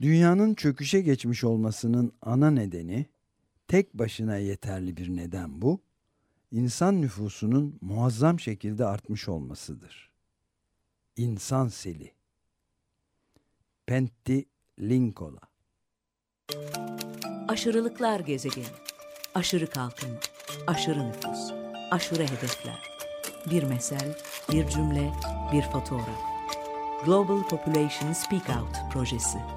Dünyanın çöküşe geçmiş olmasının ana nedeni tek başına yeterli bir neden bu. insan nüfusunun muazzam şekilde artmış olmasıdır. İnsan seli. Pentti Linkola Aşırılıklar gezegeni. Aşırı kalkınma, aşırı nüfus, aşırı hedefler. Bir mesel, bir cümle, bir fotoğraf. Global Population Speak Out projesi.